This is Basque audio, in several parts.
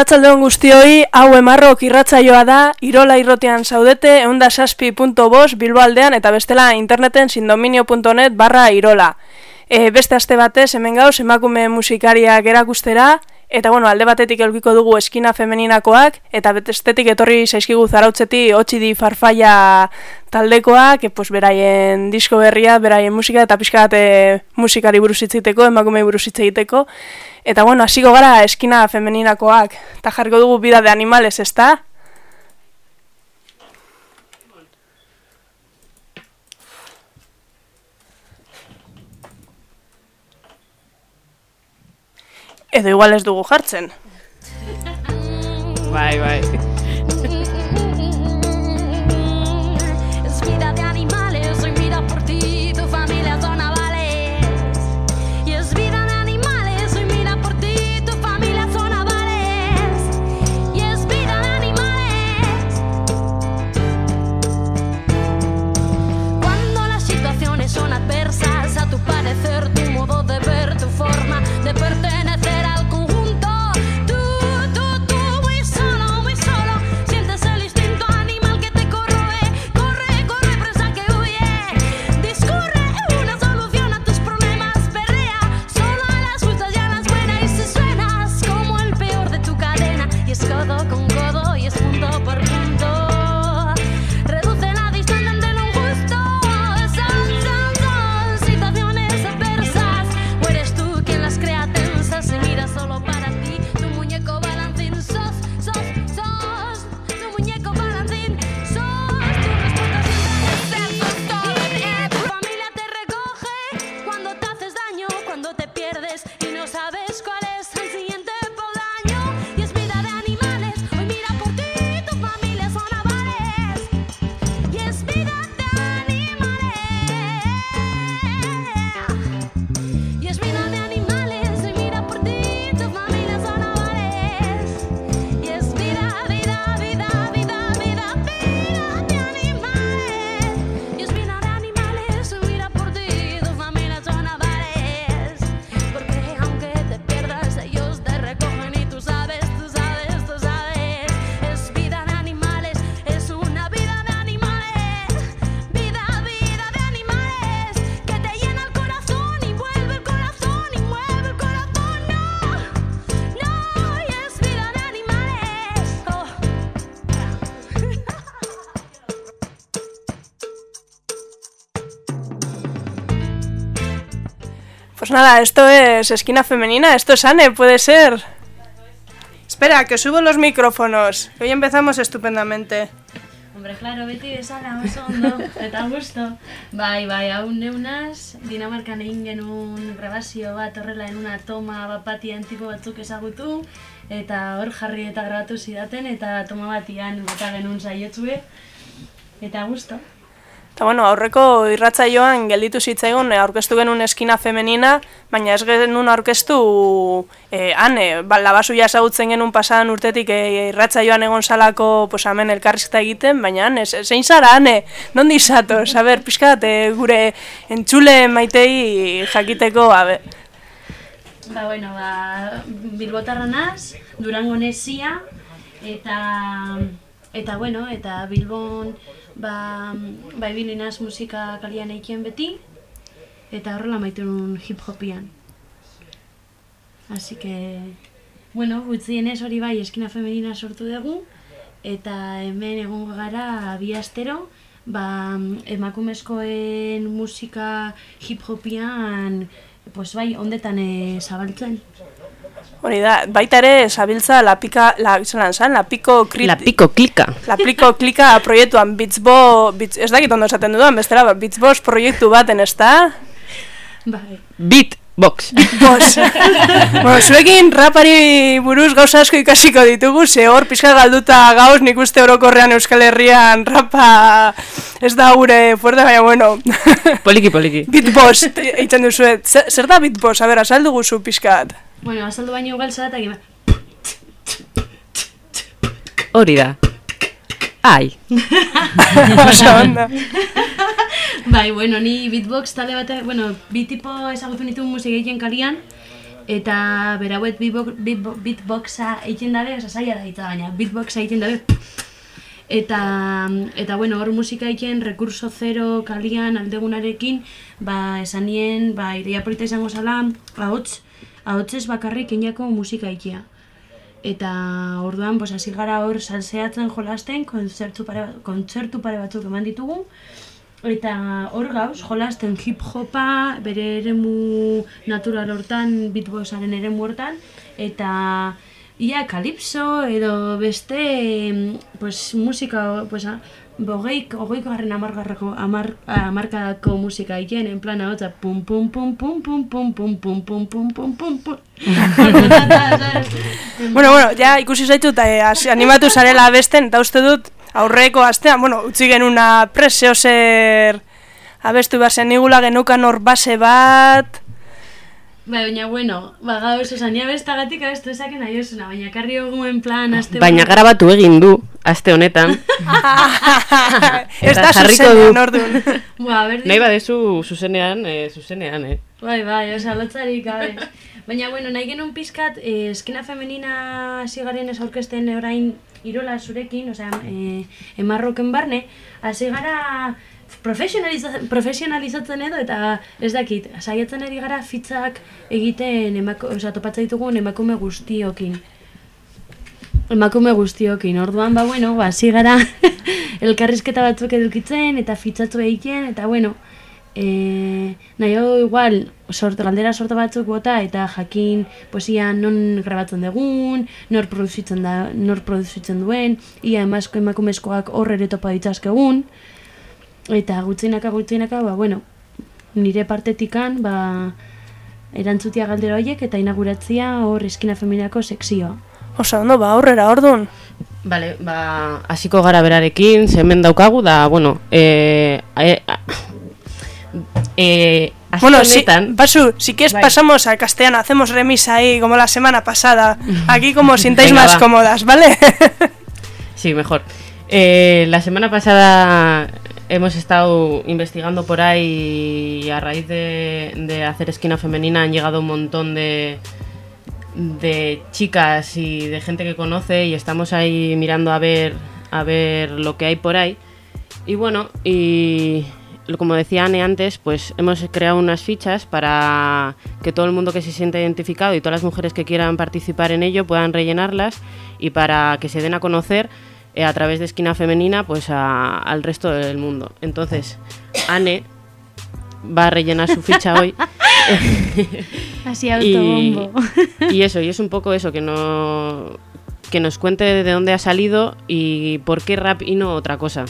Arratsaldeon guztioi, hau emarrok irratzaioa da, irola irrotean zaudete, eundasaspi.bos, bilboaldean, eta bestela interneten sindominio.net barra irola. E, beste aste batez, hemen gauz, emakume musikariak erakustera, eta bueno, alde batetik elgiko dugu eskina femeninakoak, eta bestetik etorri zaizkigu zarautzeti hotxi di farfaia taldekoak, e, pues, beraien disko berria, beraien musika, eta pixka bat e, musikari buruz hitziteko, emakume buruz hitz egiteko. Eta bueno, hasiko gara eskina femeninakoak, eta jarriko dugu bida de animales, ezta? Edo igual ez dugu jartzen. Bai, bai. Pues nada, esto es esquina femenina, esto es Anne, puede ser. Espera, que subo los micrófonos. Hoy empezamos estupendamente. Hombre, claro, beti bezala oso ondo, eta gusto. Bai, bai, hau neunaz, Dinamarkan egin genuen grabazio bat horrela en una toma bat batian tipo batzuk ezagutu, eta hor jarri eta grabatu zidaten, eta toma batian bota genuen saiotzue, eta gusto. Eta bueno, aurreko irratzaioan gelditu zitzaigun eh, aurkeztu genuen eskina femenina, baina ez genuen aurkeztu eh, ane, ba, labasu ezagutzen genuen pasadan urtetik eh, irratzaioan egon salako pues, hemen elkarrizketa egiten, baina ane, ze- zein zara ane, nondi zato, saber, pixka bat, eh, gure entzule maitei jakiteko, a ber, Ba, bueno, ba, Bilbotarra naz, Durango nesia, eta, eta, bueno, eta Bilbon, ba, ba ibili naz musika kalian eiken beti, eta horrela maitu nun hip-hopian. Así que, bueno, gutxienez hori bai eskina femenina sortu dugu, eta hemen egongo gara bi astero, ba, emakumezkoen musika hip-hopian, pues bai, ondetan e, zabaltzen. Hori da, baita ere, zabiltza la pika, la, zelan zan, la piko krit, La piko klika. La Pliko klika proiektuan Beatsbo, Beats, ez dakit ondo esaten dudan, bestela, ba, Beatsbox proiektu baten, ez da? Bai. Beatbox. Bos. bueno, zuekin rapari buruz gauza asko ikasiko ditugu, ze hor pixka galduta gauz, nik uste orokorrean Euskal Herrian rapa ez da gure fuerte, baina bueno. Poliki, poliki. Beatbox, eitzen duzuet. Zer, zer da beatbox? A ber, asaldu guzu pixkat. Bueno, azaldu baino igual zaratak ima. Hori da. Ai. Oso ondo. Bai, bueno, ni beatbox talde bate, bueno, bi tipo ezagutu nitu musika egiten kalian, eta berauet beatbox, beatbo- beatboxa egiten dabe, oza, zaila da hitza baina, beatboxa egiten dabe, eta, eta bueno, hor musika egiten, rekurso zero kalian aldegunarekin, ba, esan nien, ba, ideia polita izango zala, ahots, ahotsez bakarrik inako musika egitea. Eta orduan, pues, hasi gara hor salseatzen jolasten, kontzertu pare, kontzertu pare batzuk eman ditugu, Eta hor gauz, jolasten hip-hopa, bere eremu natural hortan, beatboxaren eremu hortan, eta ia kalipso edo beste pues, musika, pues, bogeik, ogeiko garren amargarrako, amar, amarkadako musika egiten, en plan hau, eta pum pum pum pum pum pum pum pum pum pum pum pum pum Bueno, bueno, ja ikusi zaitut eh, hasi- animatu zarela abesten, eta uste dut aurreko astean, bueno, utzi genuna preseo zer abestu behar zen nigula genukan hor base bat, Bai, baina, bueno, ba, gauz, oza, nia bestagatik abestu esaken nahi osuna, baina karri en plan, aste Baina grabatu egin du, aste honetan. ez da zuzenean du. orduan. Ba, berdi, Nahi badezu zuzenean, eh, zuzenean, eh. Bai, bai, oza, lotzarik gabe. Baina, bueno, nahi genuen pizkat, eh, eskina femenina hasi garen ez aurkezten orain irola zurekin, osea, eh, emarroken barne, hasi gara profesionaliza, profesionalizatzen edo, eta ez dakit, saiatzen ari gara fitzak egiten, emako, osea, topatzen ditugun emakume guztiokin. Emakume guztiokin, orduan, ba, bueno, ba, hasi gara elkarrizketa batzuk edukitzen, eta fitzatu egiten, eta, bueno, e, nahiago igual, sorte, galdera sorte batzuk bota, eta jakin, poesia non grabatzen dugun, nor produzitzen, da, nor produzitzen duen, ia emasko emakumezkoak horre ere topa ditzazkegun, eta gutxinaka, gutxinaka, ba, bueno, nire partetikan, ba, erantzutia galdera horiek eta inauguratzia hor eskina feminako sekzioa. Oso ondo, ba, aurrera orduan. Vale, ba, hasiko gara berarekin, ze hemen daukagu, da, bueno, eh, eh, eh, aste Bueno, si, Pasu, si quieres Bai. pasamos al castellano, hacemos remisa ahí como la semana pasada. Aquí como sintáis Venga, más va. cómodas, ¿vale? Sí, mejor. Eh, la semana pasada hemos estado investigando por ahí y a raíz de, de hacer esquina femenina han llegado un montón de, de chicas y de gente que conoce y estamos ahí mirando a ver, a ver lo que hay por ahí. Y bueno, y como decía Anne antes, pues hemos creado unas fichas para que todo el mundo que se sienta identificado y todas las mujeres que quieran participar en ello puedan rellenarlas y para que se den a conocer eh, a través de Esquina Femenina pues a- al resto del mundo. Entonces, Anne va a rellenar su ficha hoy. Así y, autobombo. y eso, y es un poco eso, que no que nos cuente de dónde ha salido y por qué rap y no otra cosa.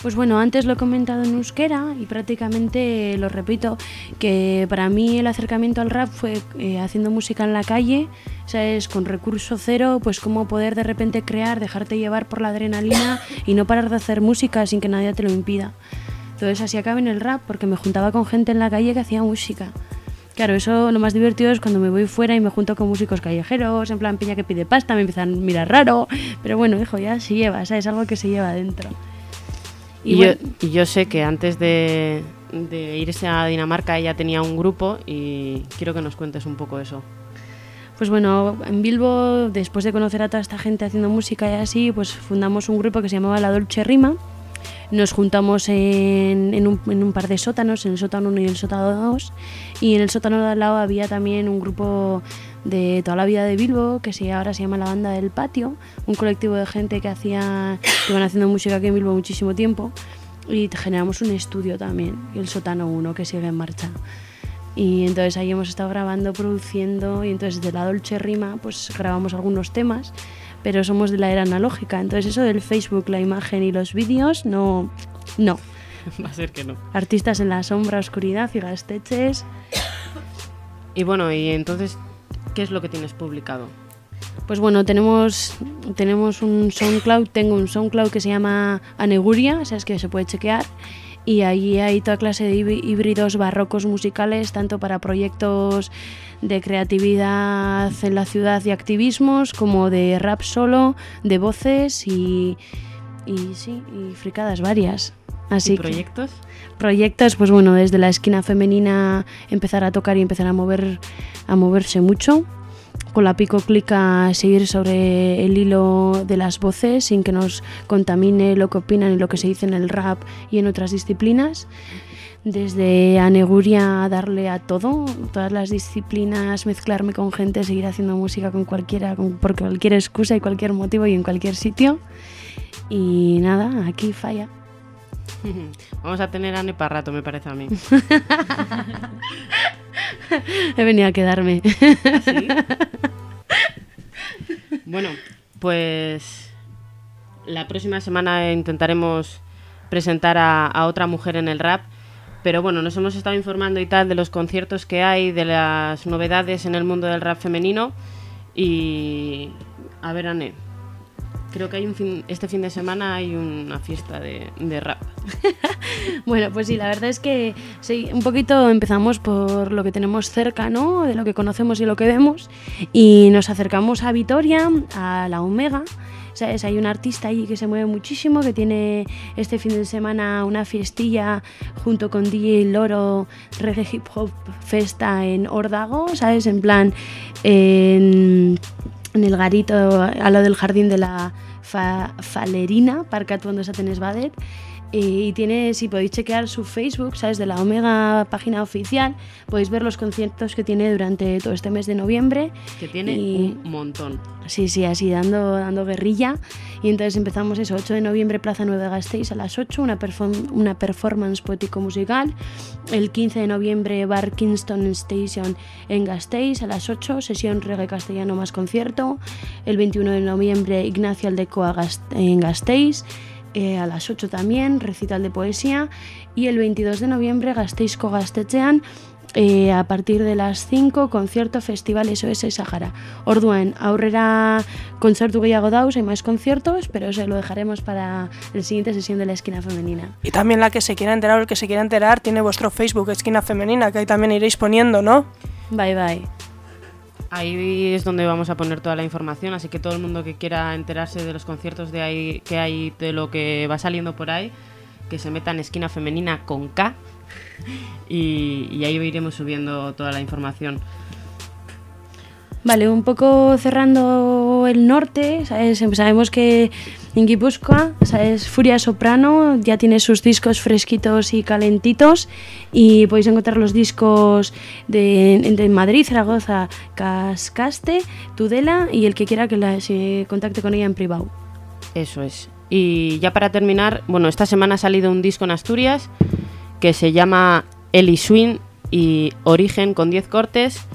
Pues bueno, antes lo he comentado en euskera y prácticamente lo repito, que para mí el acercamiento al rap fue eh, haciendo música en la calle, ¿sabes? Con recurso cero, pues cómo poder de repente crear, dejarte llevar por la adrenalina y no parar de hacer música sin que nadie te lo impida. Entonces así acabé en el rap, porque me juntaba con gente en la calle que hacía música. Claro, eso lo más divertido es cuando me voy fuera y me junto con músicos callejeros, en plan piña que pide pasta, me empiezan a mirar raro, pero bueno, hijo, ya se lleva, ¿sabes? Algo que se lleva adentro. Y, bueno, yo, y yo sé que antes de, de irse a Dinamarca ella tenía un grupo y quiero que nos cuentes un poco eso. Pues bueno, en Bilbo, después de conocer a toda esta gente haciendo música y así, pues fundamos un grupo que se llamaba La Dolce Rima. Nos juntamos en, en un, en un par de sótanos, en el sótano 1 y el sótano 2. Y en el sótano de al lado había también un grupo de toda la vida de Bilbo, que se, ahora se llama La Banda del Patio, un colectivo de gente que hacía, que iban haciendo música aquí en Bilbo muchísimo tiempo. Y generamos un estudio también, el sótano 1, que sigue en marcha. Y entonces ahí hemos estado grabando, produciendo, y entonces de la Dolce Rima pues grabamos algunos temas, pero somos de la era analógica, entonces eso del Facebook, la imagen y los vídeos, no, no. Va a ser que no. Artistas en la sombra, oscuridad y gasteches. Y bueno, y entonces, ¿qué es lo que tienes publicado? Pues bueno, tenemos, tenemos un SoundCloud, tengo un SoundCloud que se llama Aneguria, o sea, es que se puede chequear. Y ahí hay toda clase de hí- híbridos barrocos musicales, tanto para proyectos de creatividad en la ciudad y activismos, como de rap solo, de voces y y sí, y fricadas varias. Así ¿Y que- proyectos? proyectos, pues bueno, desde la esquina femenina empezar a tocar y empezar a mover a moverse mucho. Con la pico clica seguir sobre el hilo de las voces sin que nos contamine lo que opinan y lo que se dice en el rap y en otras disciplinas. Desde Aneguria darle a todo, todas las disciplinas, mezclarme con gente, seguir haciendo música con cualquiera, con, por cualquier excusa y cualquier motivo y en cualquier sitio. Y nada, aquí falla. Vamos a tener a Ane para rato, me parece a mí. He venido a quedarme. ¿Sí? Bueno, pues la próxima semana intentaremos presentar a, a otra mujer en el rap. Pero bueno, nos hemos estado informando y tal de los conciertos que hay, de las novedades en el mundo del rap femenino. Y a ver, Ane, creo que hay un fin, este fin de semana hay una fiesta de, de rap. Bueno, pues sí, la verdad es que sí, un poquito empezamos por lo que tenemos cerca, ¿no? De lo que conocemos y lo que vemos. Y nos acercamos a Vitoria, a la Omega. ¿Sabes? Hay un artista allí que se mueve muchísimo, que tiene este fin de semana una fiestilla junto con DJ Loro Reggae Hip Hop Festa en Ordago, ¿sabes? En plan, en, en el garito, a lo del jardín de la fa, Falerina, Parcat cuando tenés Badet. Eh, y tiene, si podéis chequear su Facebook, ¿sabes? De la Omega página oficial, podéis ver los conciertos que tiene durante todo este mes de noviembre. Que tiene Y- un montón. Sí, sí, así dando, dando guerrilla. Y entonces empezamos eso, 8 de noviembre, Plaza Nueva Gasteiz a las 8, una, perform- una performance poético-musical. El 15 de noviembre, Bar Kingston Station en Gasteiz a las 8, sesión reggae castellano más concierto. El 21 de noviembre, Ignacio Aldecoa Gas- en Gasteiz. eh, a las 8 también, recital de poesía. Y el 22 de noviembre, Gasteizko Gaztetxean, eh, a partir de las 5, concierto Festival SOS Sahara. Orduan, aurrera kontzertu gehiago dauz, hay más conciertos, pero se lo dejaremos para la siguiente sesión de la esquina femenina. Y también la que se quiera enterar o el que se quiera enterar tiene vuestro Facebook, Esquina Femenina, que ahí también iréis poniendo, ¿no? Bye bye. Ahí es donde vamos a poner toda la información, así que todo el mundo que quiera enterarse de los conciertos de ahí, que hay, de lo que va saliendo por ahí, que se meta en esquina femenina con K y, ahí iremos subiendo toda la información. Vale, un poco cerrando el norte, ¿sabes? sabemos que en Guipúzcoa, ¿sabes? Furia Soprano ya tiene sus discos fresquitos y calentitos y podéis encontrar los discos de, de Madrid, Zaragoza, Cascaste, Tudela y el que quiera que la, se contacte con ella en privado. Eso es. Y ya para terminar, bueno, esta semana ha salido un disco en Asturias que se llama Eli Swing y Origen con 10 cortes.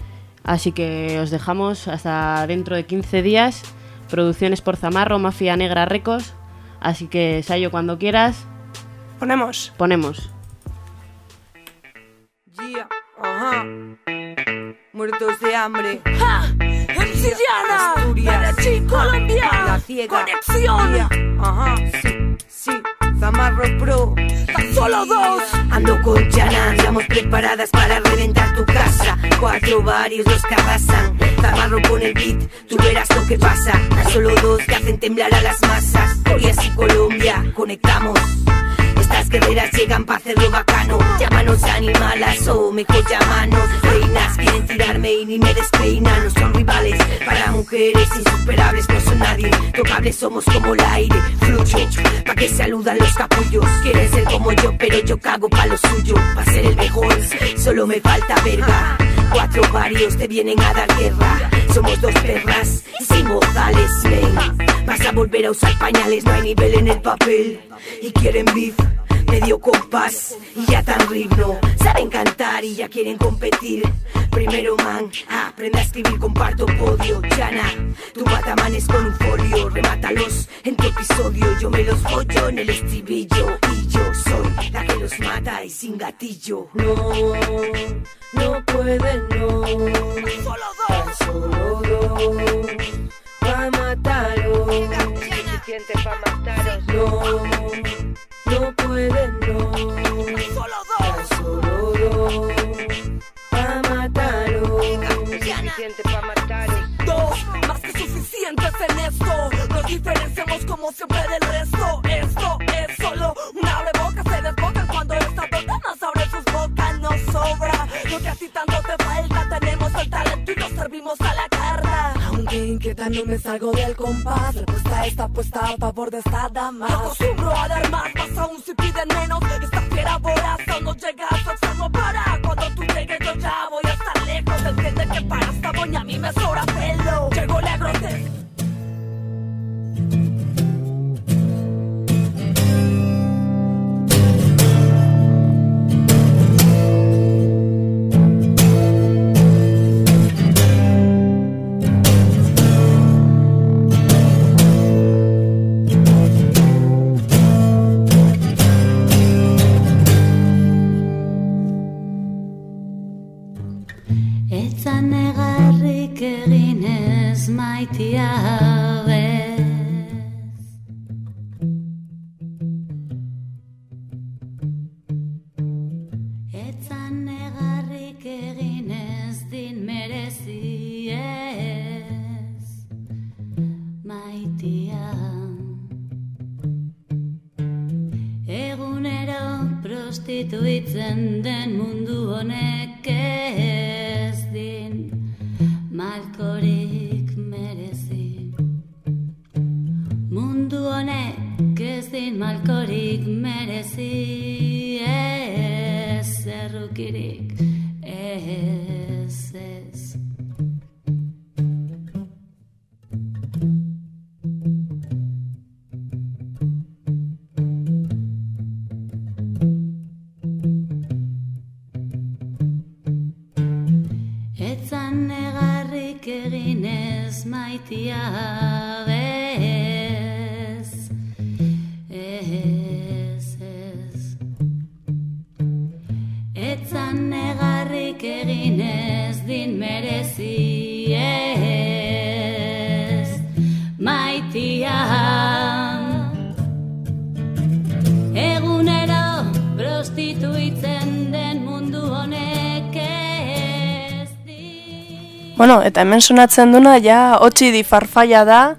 Así que os dejamos hasta dentro de 15 días. Producciones por Zamarro, Mafia Negra Recos. Así que, Sayo, cuando quieras, Ponemos. ponemos. Yeah, ajá. Muertos de hambre. Siciliana, Asturias. Medellín, Colombia, La ciega. conexión, Yeah, ajá. Sí, sí. Zamarro Pro. tan solo dos. Ando con Jana, andamos preparadas para reventar tu casa. Cuatro varios los que arrasan. Con el beat, tú verás lo que pasa. Solo dos que hacen temblar a las masas. Hoy y Colombia, conectamos. Estas guerreras llegan para hacerlo bacano. Llámanos animalas o mejor llámanos reinas. Quieren tirarme y ni me despeinan. No son rivales para mujeres insuperables. No son nadie tocables, somos como el aire. Fluyo pa' que saludan los capullos. Quieren ser como yo, pero yo cago pa' lo suyo. Pa' ser el mejor, solo me falta verga. Cuatro varios te vienen a dar guerra. Somos dos perras sin modales, ven. Vas a volver a usar pañales, no hay nivel en el papel. Y quieren beef, medio compás y ya tan ritmo. Saben cantar y ya quieren competir. Primero man, aprende a escribir, comparto podio. Jana, tu matamanes con un folio. Remátalos en tu episodio. Yo me los follo en el estribillo. Y yo soy la que los mata y sin gatillo. No, no pueden, no. Solo Tan dos. solo dos pa' mataros. Suficiente pa' mataros. No, no pueden, no. Solo dos. Solo dos. Pa' mataros. Suficiente pa' mataros. Dos, más que suficientes en esto. Nos diferenciamos como siempre del resto. Esto es solo una abre boca. Se desbocan cuando estas personas abren sus bocas. Nos sobra lo que a ti tanto te falta. Tenemos el talento y nos servimos a la neta no me salgo del compás. Respuesta está puesta a favor de esta dama. No acostumbro a dar más, más aún si piden menos. Esta fiera voraz no llega a su extremo para Cuando tú llegues yo ya voy a estar lejos. Entiende que para esta boña a mí me sobra Bueno, eta hemen sonatzen duna ja hotxi di farfaia da,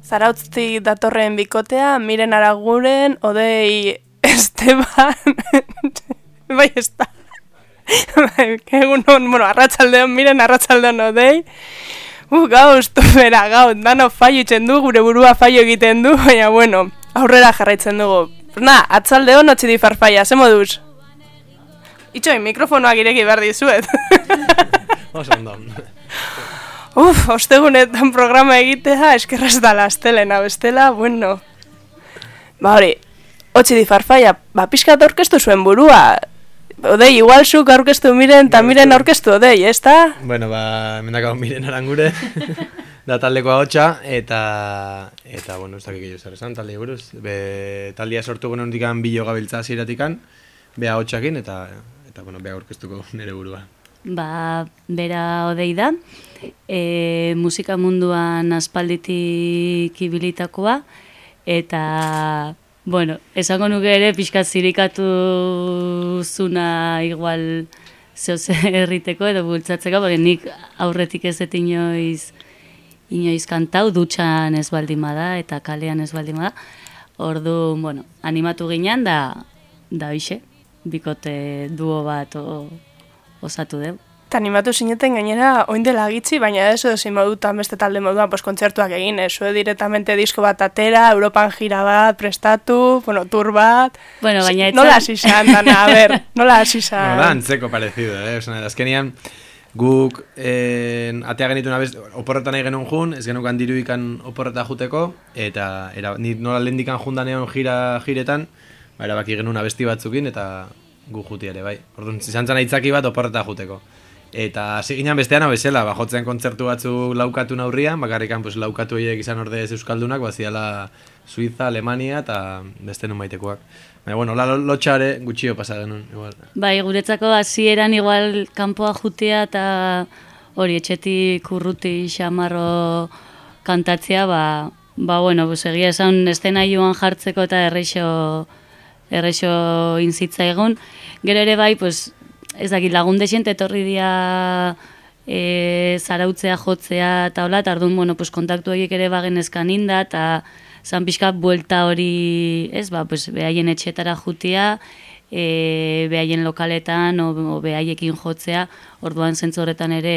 zarautzi datorren bikotea, miren araguren, odei Esteban, bai ez da. Bai, Egun hon, bueno, arratsaldeon miren, arratsaldeon odei. Uh, gauz, bera, gauz, dano faio itzen du, gure burua faio egiten du, baina bueno, aurrera jarraitzen dugu. Na, atzaldeon hotxi di farfaia, ze moduz? Itxoin, mikrofonoak ireki behar dizuet. Oso ondo. Uf, ostegunetan programa egitea eskerraz da lastelena, bestela, bueno. Ba hori, hotxi di farfaia, ba pixkat aurkeztu zuen burua. Odei, igual zuk aurkeztu miren, eta miren aurkeztu odei, ez da? Bueno, ba, mendako miren arangure, da taldeko ahotsa eta, eta, bueno, ez dakik zer esan, talde buruz. Be, taldea sortu guen hondikan bilo gabiltza ziratikan, be ahotsakin, eta, eta, bueno, be aurkeztuko nire burua. Ba, bera odei da, e, musika munduan aspalditik ibilitakoa, eta, bueno, esango nuke ere pixkat zirikatu zuna igual zehoz erriteko edo bultzatzeko, porque nik aurretik ez dut inoiz, inoiz kantau, dutxan ez baldin bada eta kalean ez baldin bada. Ordu, bueno, animatu ginen da, da hoxe, bikote duo bat o, osatu deu. Eta animatu zineten gainera oin dela gitzi, baina ez edo zin modutan beste talde moduan pues, kontzertuak egin, ez zue directamente disko bat atera, Europan gira bat, prestatu, bueno, tour bat. Bueno, baina etzan- Nola hasi izan, dana, a ber, nola hasi izan. Bueno, da, antzeko parecido, eh? Osea, azkenian, guk eh, atea genituen abez, oporretan nahi genuen jun, ez genukan diruikan oporreta juteko, eta era, ni nola lehendikan jundanean jira jiretan, ba, erabaki genuen abesti batzukin, eta gu juti ere, bai. Orduan, izan zen aitzaki bat oporreta juteko. Eta hasi ginen bestean bezala, ba, jotzen kontzertu batzuk laukatu naurrian, bakarrikan pues, laukatu horiek izan ordez euskaldunak, baziala Suiza, Alemania eta beste nun baitekoak. Baina, bueno, la lotxare gutxio pasa genuen, igual. Bai, guretzako hasieran igual kanpoa jutea eta hori etxetik urruti xamarro kantatzea, ba, ba bueno, pues egia esan estena joan jartzeko eta erreixo, erreixo inzitza egon. Gero ere bai, pues, ez dakit lagun desient etorri dia e, zarautzea jotzea eta hola, eta orduan, bueno, pues, kontaktu horiek ere bagen eskaninda, eta zan pixka buelta hori, ez, ba, pues, behaien etxetara jutia, e, behaien lokaletan, o, o behaiekin jotzea, orduan zentzu horretan ere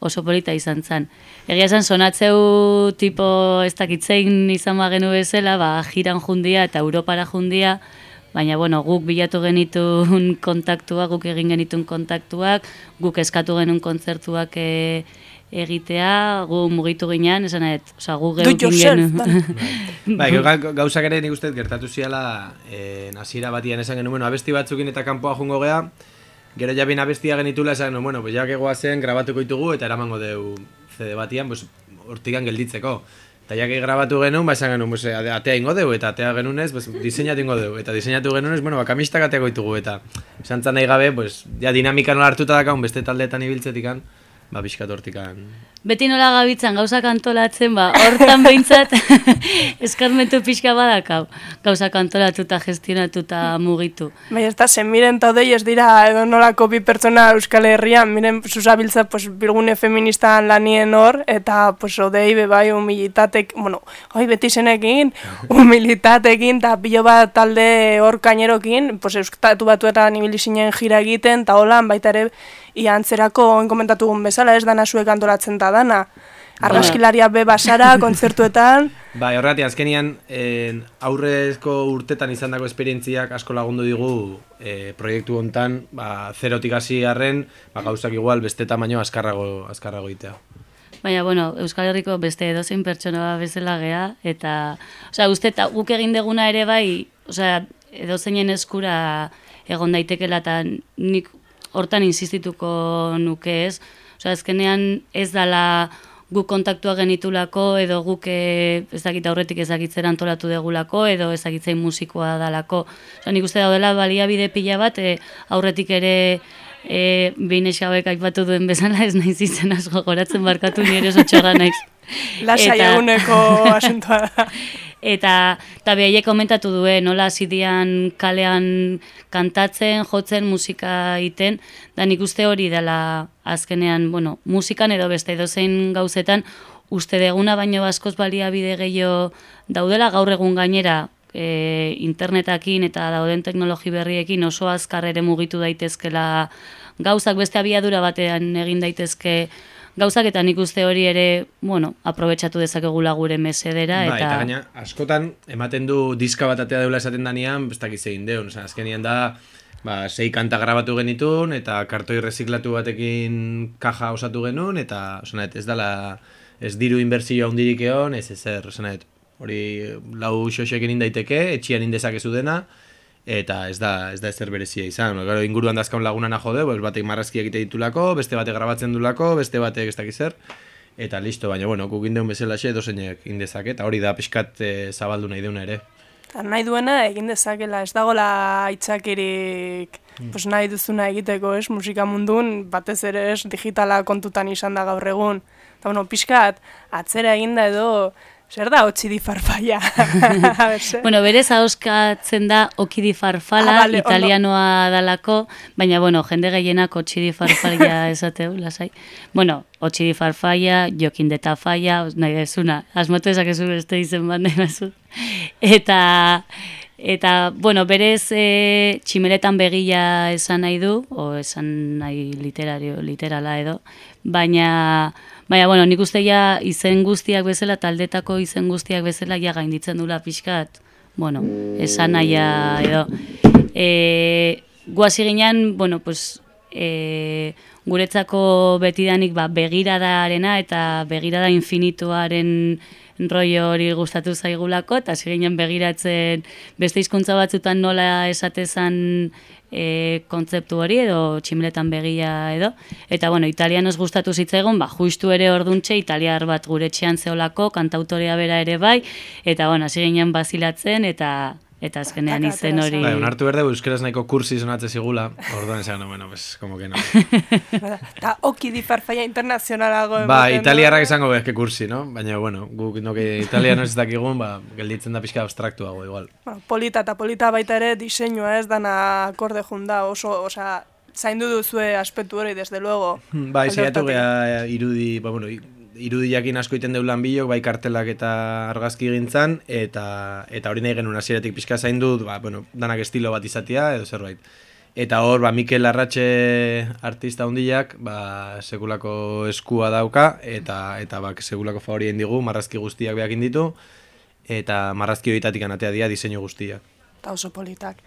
oso polita izan zen. Egia esan sonatzeu tipo ez dakitzein izan bagenu bezala, ba, jiran jundia eta Europara jundia, baina bueno, guk bilatu genitun kontaktuak, guk egin genitun kontaktuak, guk eskatu genuen kontzertuak e, egitea, gu mugitu ginean, esan nahi, oza, gu yourself, genuen. Bai, ga- gauzak ere nik uste gertatu ziala eh, hasiera batian esan genuen, bueno, abesti batzukin eta kanpoa jungo gea, gero ja bin abestia genitula esan bueno, pues ja kegoa zen grabatuko ditugu eta eramango deu CD batian, pues, hortikan gelditzeko. Eta ja que grabatu genuen, ba esan genuen, pues, ade- atea ingo deu, eta atea genunez, pues, diseinatu ingo deu, eta diseinatu genunez, bueno, ba, kamistak ateako ditugu, eta esan nahi gabe, pues, ja dinamika nola hartuta dakaun, beste taldeetan ibiltzetikan, ba, pixkat hortikan. Beti nola gabitzan gauzak antolatzen, ba, hortan behintzat eskarmentu pixka badakau. Gauzak antolatuta, gestionatuta mugitu. Baina ez da, zen miren taudei ez dira edo nolako bi pertsona Euskal Herrian, miren zuzabiltza pues, bilgune feministan lanien hor, eta pues, odei be bai humilitatek, bueno, oi beti zenekin, humilitatekin, eta pilo bat talde hor kainerokin, pues, euskatu batuetan ibili zinen jira egiten, eta holan baita ere, ia antzerako oin komentatugun bezala, ez dana zuek antolatzen da dana. Argazkilaria be basara, kontzertuetan, Bai, horregatik, azkenian eh, aurrezko urtetan izandako esperientziak asko lagundu digu eh, proiektu hontan, ba, zerotik hasi arren, ba, gauzak igual beste tamaino azkarrago, azkarrago itea. Baina, bueno, Euskal Herriko beste edozein pertsona bezala gea, eta, osea, uste, eta guk egin deguna ere bai, osea, edozeinen eskura egon daitekela, eta nik hortan insistituko nuke ez, osea, azkenean ez dala guk kontaktua genitulako, edo guk eh, ez dakit aurretik ezakitzera antolatu degulako, edo ezakitzein musikoa dalako. Osea, nik uste daudela baliabide pila bat, eh, aurretik ere e, behin esabek aipatu duen bezala ez naiz izen asko goratzen barkatu nire oso txorra naiz. lasai Eta- eguneko asuntoa da. Eta, eta behaiek komentatu duen, nola zidian kalean kantatzen, jotzen, musika iten, da nik uste hori dela azkenean, bueno, musikan edo beste edozein gauzetan, uste deguna baino askoz baliabide gehiago daudela gaur egun gainera e, internetakin eta dauden teknologi berriekin oso azkar ere mugitu daitezkela gauzak. Beste abiadura batean egin daitezke gauzak eta nik uste hori ere, bueno, aprobetxatu dezakegula gure mesedera Bai, eta... eta gaina, askotan, ematen du diska bat atea deula esaten danean, ez dakiz egin deun, Osea, azkenian da, ba, sei kanta grabatu genitun, eta kartoi reziklatu batekin kaja osatu genuen, eta, osanet, ez dala, ez diru inbertzio handirik egon, ez ezer, osanet, hori lau xoxekin indaiteke, etxian indezakezu dena, eta ez da ez da ezer berezia izan. Gero inguruan dazkaun lagunana jode, pues batek marrazki egite ditulako, beste batek grabatzen dulako, beste batek ez dakiz zer. Eta listo, baina bueno, guk indeun bezala xe dozeinek indezake, eta hori da pixkat eh, zabaldu nahi deuna ere. Eta nahi duena egin dezakela, ez dagola aitzakirik pues nahi duzuna egiteko, ez, musika mundun, batez ere ez, digitala kontutan izan da gaur egun. Eta, bueno, pixkat, atzera eginda edo, zer da hotxi di farfaia? A ber, zer? Bueno, berez ahoskatzen da okidi farfala, Ah, vale, italianoa dalako, baina, bueno, jende gehienak otxidi farfalla esateu, lasai. Bueno, otxidi farfalla, jokin de tafaia, nahi desuna, asmatu ezakezu beste izen bat nahi bazu. Eta, eta, bueno, berez e, tximeletan begila esan nahi du, o esan nahi literario, literala edo, baina, baina, bueno, nik uste ja izen guztiak bezala, taldetako izen guztiak bezala, ja gainditzen dula pixkat, bueno, esan nahia edo. E, guazi ginean, bueno, pues, e, guretzako betidanik ba, begiradaarena eta begirada infinituaren rollo hori gustatu zaigulako, eta hasi ginen begiratzen beste hizkuntza batzutan nola esatezan e, kontzeptu hori edo tximletan begia edo. Eta bueno, italianoz gustatu zitzaigun, ba, justu ere orduntxe italiar bat gure txean zeolako, kantautorea bera ere bai, eta bueno, hasi ginen bazilatzen eta eta azkenean izen hori... Bai, onartu berde, euskeraz nahiko kursi sonatze zigula, orduan esan, no, bueno, pues, como que no. Eta oki di farfaia internazionalago ba, italiarrak esango bezke kursi, no? Baina, bueno, guk noke italiano ez dakigun, ba, gelditzen da pixka abstraktuago, igual. Bueno, polita eta polita baita ere diseinua ez dana akorde junda oso, osea, zaindu duzue aspektu hori, desde luego. Bai, saiatu hortatik. gea irudi, ba, bueno, irudiakin asko iten deulan bilok, bai kartelak eta argazki gintzan, eta eta hori nahi genuen hasieratik pixka zaindu, ba, bueno, danak estilo bat izatea, edo zerbait. Eta hor, ba, Mikel Arratxe artista hundiak, ba, segulako eskua dauka, eta eta ba, segulako favorien digu, marrazki guztiak behakin ditu, eta marrazki horietatik anatea dira diseinu guztiak. Eta oso politak.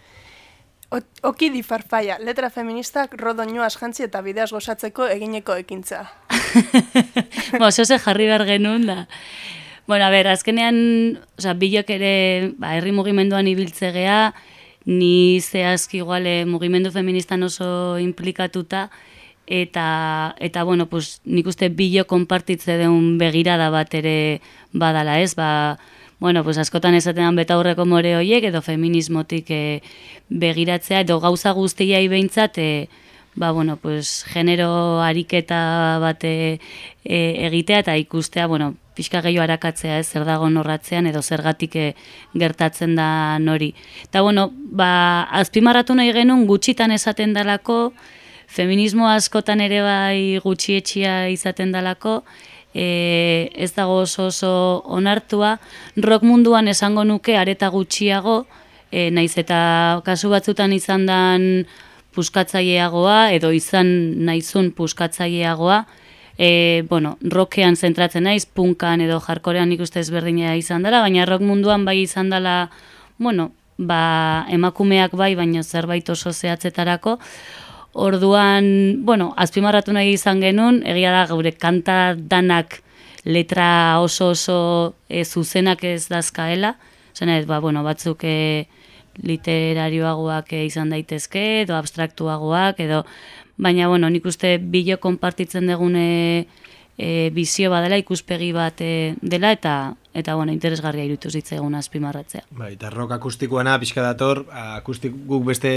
Oki di farfaia, letra feministak rodoño asjantzi eta bideaz gozatzeko egineko ekintza. Ba, oso ze jarri behar genuen da. Bueno, a ber, azkenean, oza, bilok ere, ba, herri mugimenduan ibiltze gea, ni zehazki iguale mugimendu feministan oso implikatuta, eta, eta bueno, pues, nik uste bilo konpartitze deun begirada bat ere badala, ez? Ba, bueno, pues, askotan esatean betaurreko more hoiek, edo feminismotik e, begiratzea, edo gauza guztiai behintzat, e, ba, bueno, pues, genero ariketa bat e, e, egitea eta ikustea, bueno, pixka gehiago arakatzea, ez, zer dago norratzean edo zergatik e, gertatzen da nori. Eta, bueno, ba, azpimarratu nahi genuen gutxitan esaten dalako, feminismo askotan ere bai gutxietxia izaten dalako, e, ez dago oso oso onartua, rock munduan esango nuke areta gutxiago, e, naiz eta kasu batzutan izan dan puskatzaileagoa edo izan naizun puskatzaileagoa, e, bueno, rockean zentratzen naiz, punkan edo jarkorean nik uste ezberdina izan dela, baina rock munduan bai izan dela, bueno, ba, emakumeak bai, baina zerbait oso zehatzetarako, Orduan, bueno, azpimarratu nahi izan genuen, egia da gure kanta danak letra oso oso e, zuzenak ez dazkaela, zena ba, bueno, batzuk e, literarioagoak e, izan daitezke, edo abstraktuagoak, edo, baina, bueno, nik uste bilo konpartitzen degune e, bizio badela, ikuspegi bat e, dela, eta, eta bueno, interesgarria irutu zitzaigun azpimarratzea. Bai, eta rock akustikoena pixka dator, akustik guk beste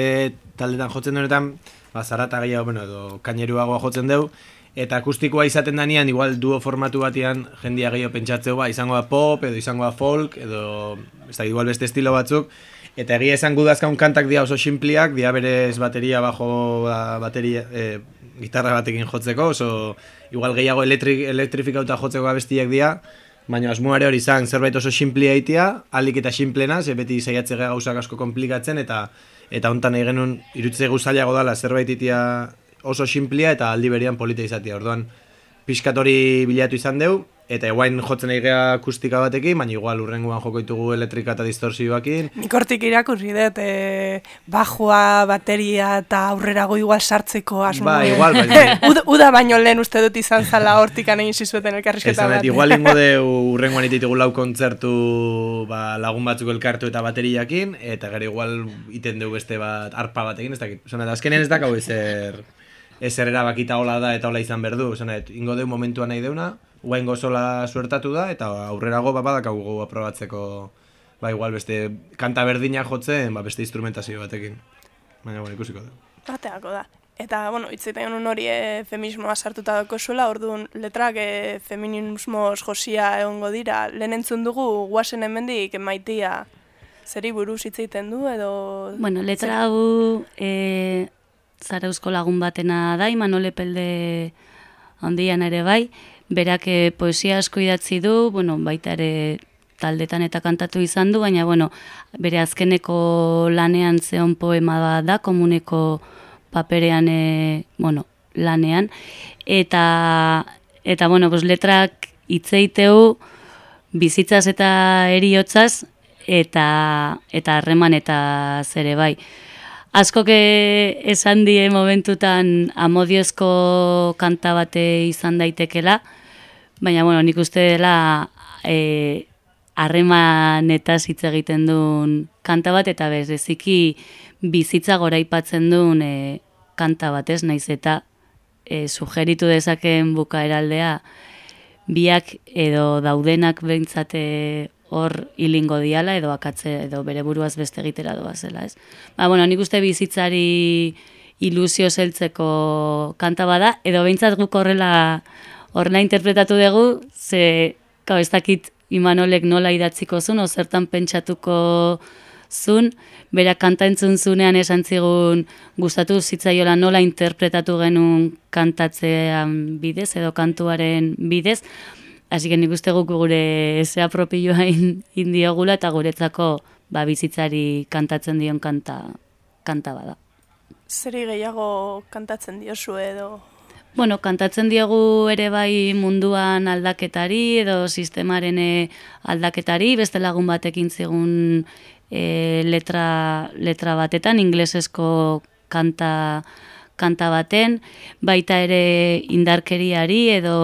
taldetan jotzen duenetan, ba, zarata gehiago, bueno, edo kaineruagoa jotzen dugu, eta akustikoa izaten danean, igual duo formatu batean jendia gehiago pentsatzeu, ba, izango da pop, edo izango da folk, edo, ez da, igual beste estilo batzuk, eta egia esan gudazkaun kantak dia oso simpliak, dia berez bateria, bajo, ba, bateria, e, gitarra batekin jotzeko, oso, igual gehiago elektrik, elektrifikauta jotzeko abestiak dia, Baina asmoare hori izan zerbait oso simplia eitia, alik eta simplena, ze beti saiatze gea gauzak asko komplikatzen, eta eta hontan nahi genuen irutze guzaliago dala zerbait itia oso simplia eta aldi berian polita izatea. Orduan, pixkat hori bilatu izan deu, eta eguain jotzen nahi gea akustika batekin, baina igual urrenguan joko ditugu elektrika eta distorsioakin. Nik hortik irakurri dut, e, bajua, bateria eta aurrerago igual sartzeko asmo. Ba, igual, bai. uda, uda baino lehen uste dut izan zala hortik egin zizueten elkarrizketa bat. igual ingo de urrengoan ititugu lau kontzertu ba, lagun batzuk elkartu eta bateriakin, eta gero igual iten dugu beste bat arpa batekin, ez dakit. Zona, da, azkenean ez dakau ezer, ezer erabakita hola da eta hola izan berdu. Zona, ingo deu momentua nahi deuna, guain gozola suertatu da, eta aurrerago ba, badakagu aprobatzeko ba, igual beste kanta berdina jotzen, ba, beste instrumentazio batekin. Baina, bueno, ikusiko da. Bateako da. Eta, bueno, itzaiten genuen hori e, feminismoa sartuta dako zuela, orduan letrak e, feminismos josia egongo dira. Lehen entzun dugu, guazen hemendik maitia zeri buruz hitz egiten du, edo... Bueno, letra hau e, zarauzko lagun batena da, Imanole Pelde handian ere bai, berak e, poesia asko idatzi du, bueno, baita ere taldetan eta kantatu izan du, baina bueno, bere azkeneko lanean zeon poema bat da, komuneko paperean e, bueno, lanean, eta, eta bueno, pues, letrak hitzeiteu bizitzaz eta eriotzaz, eta eta harreman eta zere bai. Askok esan die momentutan amodiozko kanta bate izan daitekela, baina bueno, nik uste dela e, harremanetaz hitz egiten duen kanta bat, eta beziki bizitza goraipatzen duen e, kanta bat ez, naiz eta e, sugeritu dezakeen bukaeraldea biak edo daudenak behintzate hor hilingo diala edo akatze edo bere buruaz beste egitera doa zela, ez? Ba, bueno, nik uste bizitzari ilusio zeltzeko kanta bada, edo behintzat guk horrela horrela interpretatu dugu, ze, kau, ez dakit Imanolek nola idatziko zuen, o zertan pentsatuko zun, bera kanta entzun zunean esan zigun gustatu zitzaiola nola interpretatu genuen kantatzean bidez edo kantuaren bidez, Así que nik uste guk gure zea propioa in, indiogula eta guretzako ba, bizitzari kantatzen dion kanta, kanta bada. zeri gehiago kantatzen diozu edo... Bueno, kantatzen diegu ere bai munduan aldaketari edo sistemaren eh, aldaketari, beste lagun batekin zigun e, letra, letra batetan, inglesezko kanta, kanta baten, baita ere indarkeriari edo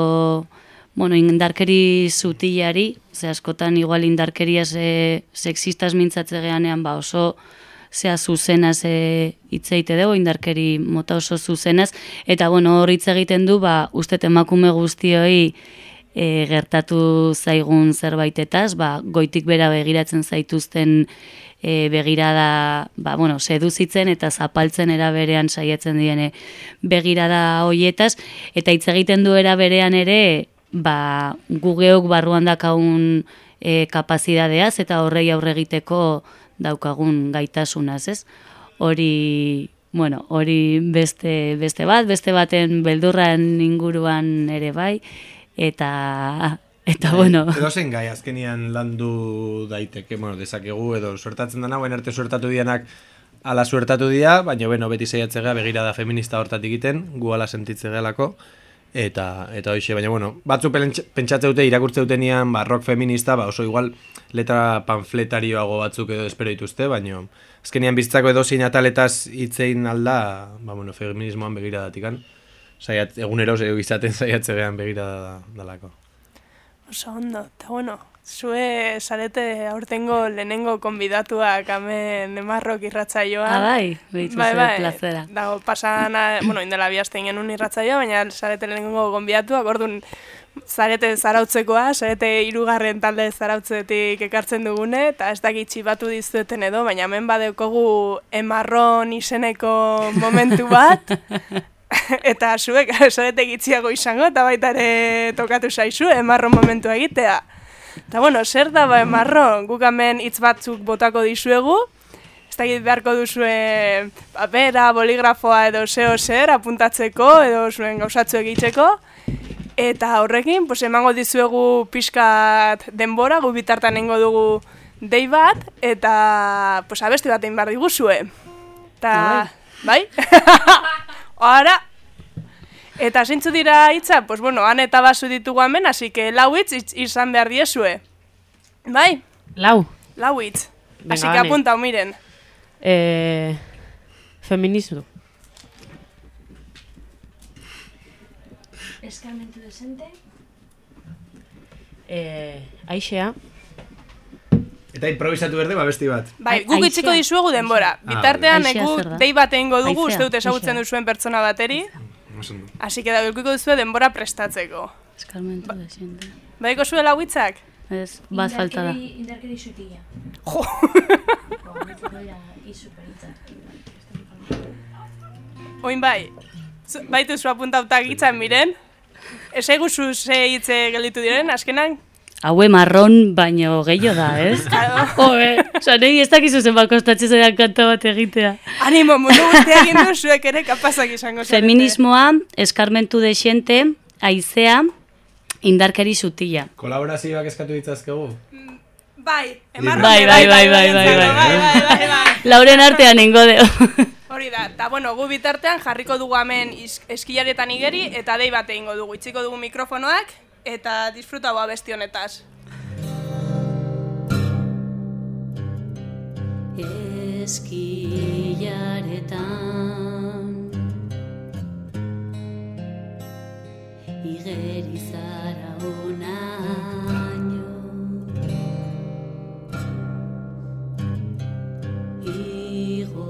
bueno, indarkeri zutilari, ze askotan igual indarkeria ze, sexistas mintzatze geanean ba oso zea zuzenaz e, hitzeite dugu, indarkeri mota oso zuzenaz, eta bueno, hor hitz egiten du, ba, uste emakume guztioi e, gertatu zaigun zerbaitetaz, ba, goitik bera begiratzen zaituzten e, begirada, ba, bueno, seduzitzen eta zapaltzen era berean saiatzen diene begirada hoietaz, eta hitz egiten du era berean ere, ba, gugeok barruan dakaun e, kapazidadeaz, eta horrei aurre egiteko daukagun gaitasunaz, ez? Hori, bueno, hori beste, beste bat, beste baten beldurran inguruan ere bai, eta eta bueno. Edo zen gai, azkenian landu daiteke, bueno, dezakegu, edo suertatzen dana, buen arte suertatu dianak ala suertatu dia, baina bueno, beti zeiatzega begirada feminista hortatik egiten, gu ala sentitze gelako, eta eta hoxe, baina bueno, batzu pentsatze dute irakurtze dutenian ba, rock feminista, ba, oso igual letra panfletarioago batzuk edo espero dituzte, baina azkenian bizitzako edo zein ataletaz hitzein alda, ba, bueno, feminismoan begira datikan, saiat, egunero izaten saiatze gehan begira dalako. Oso ondo, eta bueno, Zue zarete aurtengo lehenengo konbidatuak hemen emarrok irratzaioa. Ah, bai, behitu bai, bai, plazera. Dago, pasan, bueno, indela bihazten genuen irratzaioa, baina zarete lehenengo konbidatuak, orduan zarete zarautzekoa, zarete irugarren talde zarautzetik ekartzen dugune, eta ez dakitsi batu dizueten edo, baina hemen badeukogu emarron izeneko momentu bat, eta zuek zarete gitziago izango, eta baita ere tokatu zaizu, emarron momentu egitea. Eta bueno, zer da ba emarro, guk hemen hitz batzuk botako dizuegu, ez da beharko duzue papera, boligrafoa edo zeo zer apuntatzeko edo zuen gauzatzu egiteko. Eta horrekin, pues, emango dizuegu pixkat denbora, gu bitartan nengo dugu dei bat, eta pues, abesti bat egin behar diguzue. Eta, bai? Ora, Eta zeintzu dira hitza, pues bueno, han eta basu ditugu hemen, así que lau hitz izan behar diezue. Bai? Lau. Lau hitz. Así que apunta, miren. Eh, feminismo. Eskarmentu desente. Eh, aixea. Eta improvisatu berde, ba besti bat. Bai, guk itxiko dizuegu denbora. Bitartean, ah, guk dei bat egingo dugu, uste dut esagutzen duzuen pertsona bateri. Así que da bilkuko duzu denbora prestatzeko. Eskarmentu ba da xente. Baiko zuen lau hitzak? Ez, bat falta da. Indarkeri xutila. Jo! Oin bai, baitu zu apuntauta gitzan miren? Ez eguzu ze hitze gelitu diren, azkenan? haue marron baino gehiago da, ez? Hore, oza, nahi ez dakizu zenba kostatzen zaren kanta bat egitea. Animo, mundu guztia egin duzuek ere kapazak izango zarete. Feminismoa, eskarmentu de xente, aizea, indarkeri zutila. Kolaborazioak eskatu ditzazkegu? Bai, emarron. Bai, bai, bai, bai, bai, bai, Lauren artean ingo deo. Hori da, eta bueno, gu bitartean jarriko dugu hemen eskilaretan igeri, eta dei bat egingo dugu, itxiko dugu mikrofonoak, eta disfruta ba besti honetaz. Eskilaretan Igeri zara onaino Igo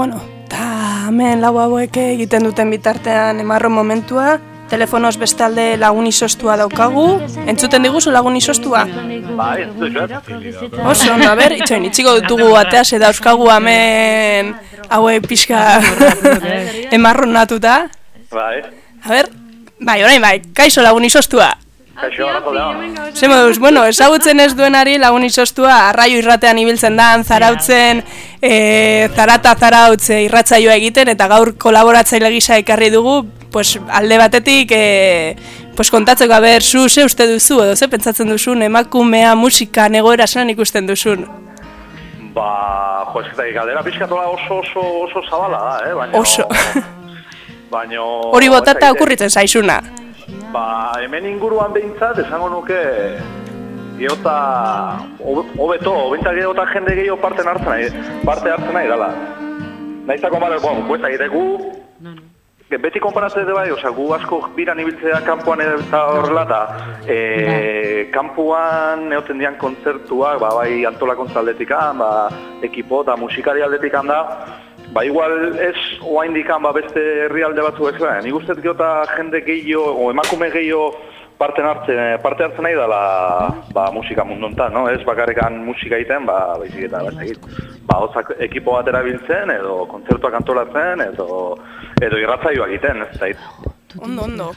Bueno, eta hemen lau hauek egiten duten bitartean emarro momentua, telefonoz bestalde lagun izostua daukagu. Entzuten diguzu lagun izostua? Dut, Oso, ondo, ber, itxoin, itxiko dutugu atea, ze dauzkagu hemen haue pixka emarronatuta. Bai, A ber, bai, orain bai, kaixo lagun izostua. Kaixo, horako da. Moduz, bueno, ezagutzen ez duenari lagun izostua arraio irratean ibiltzen da, zarautzen, e, zarata zarautze irratzaioa egiten, eta gaur kolaboratzaile gisa ekarri dugu, pues, alde batetik, e, pues, kontatzeko, a ber, zu, ze uste duzu, edo ze pentsatzen duzun, emakumea, musika, negoera zelan ikusten duzun. Ba, jo, ez da, galdera pixkatola oso, oso, oso zabala da, eh? Baino, Oso. Baino... Hori botata dakit, okurritzen zaizuna. Ba, hemen inguruan behintzat, esango nuke... Geota... hobe- Hobeto, behintzat geota jende gehiago parte hartzen nahi, parte hartzen nahi dala. Naiztako mara, bueno, buesta egitegu... Beti konparatzen dut bai, osea, gu asko biran ibiltzea kanpoan eta horrela eta e, kanpoan neoten dian kontzertuak, ba, bai antolakuntza aldetikan, ba, ekipo eta musikari aldetikan da, ba, igual ez oain dikan, ba, beste herrialde batzu ez gara. Nik uste geota jende gehiago, o emakume gehiago parte hartzen, parte hartzen nahi dela ba, musika mundu honetan, no? Ez bakarrekan musika egiten, ba, baizik eta dakit. Ba, hotzak ekipo bat erabiltzen, edo kontzertuak antolatzen, edo, edo irratzaioak egiten, ez dakit. Ondo, ondo.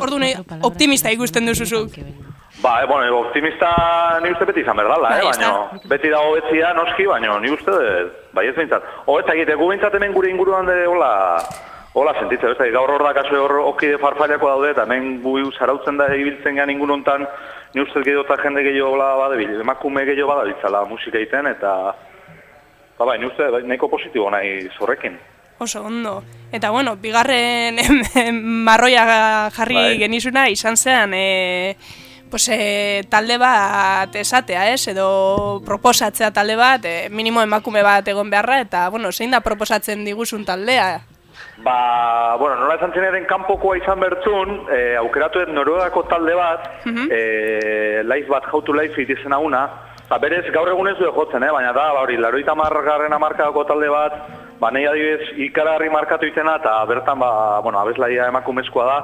Orduan, optimista ikusten duzuzuk. Ba, e, bueno, optimista ni uste beti izan berdala, eh? Bai, baina beti dago betzia noski, baina ni uste, bai ez behintzat. O, ez dakit, egu behintzat hemen gure inguruan de, hola, hola sentitzen, ez dakit, gaur hor da kasu hor okide farfariako daude, eta hemen gu zarautzen da ibiltzen gehan ingun hontan, ni uste gehiago eta jende gehiago hola badabil, emakume gehiago badabiltzala musika egiten, eta, ba, bai, ni uste, bai, nahiko positibo nahi zorrekin. Oso ondo. Eta bueno, bigarren marroia jarri Bai. genizuna izan zean e, pues, e, talde bat esatea, ez? Edo proposatzea talde bat, e, minimo emakume bat egon beharra, eta bueno, zein da proposatzen diguzun taldea? Ba, bueno, nola esan zeneren kanpokoa izan bertzun, e, aukeratu ez Noruegako talde bat, e, live bat, how to life it izena una, Ba, berez, gaur egun ez du jotzen, eh? baina da, ba, hori, laroita margarren amarkadako talde bat, ba, nahi adibidez, ikaragarri markatu itena, eta bertan, ba, bueno, abeslaia emakumezkoa da,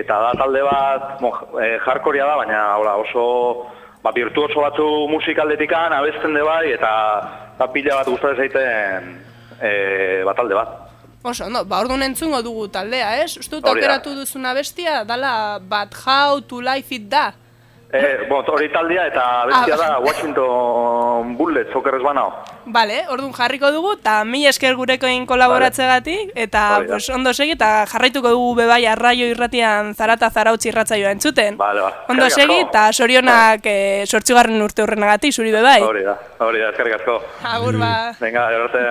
eta da talde bat, mo, e, jarkoria da, baina, hola, oso, ba, virtuoso batzu musikaldetikan, abesten de bai, eta, eta pila bat gustatzen zaiten, e, ba, talde bat. Oso, ondo, ba, orduan entzungo dugu taldea, ez? Uste dut aukeratu duzuna bestia, dala, but how to life it da. Eh, bueno, hori taldea eta bestia Ah, da Washington Bullets, okerrez banao. Vale, orduan jarriko dugu, eta mi esker gurekoin kolaboratzegatik, eta da. pues, ondo segi, eta jarraituko dugu bebai arraio irratian zarata zarautzi irratzaioa entzuten. Vale, ba. Ondo segi, eta sorionak eh, sortzigarren urte hurrenagatik, zuri bebai. Hori da, hori da, eskerrik asko. Agur ba. Venga, arte.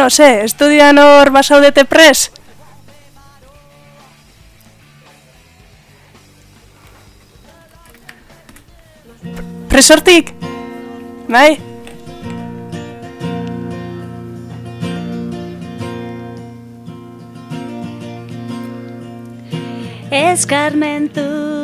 Bueno, ze, estudioan hor basaudete pres? Presortik? Bai? Eskarmentu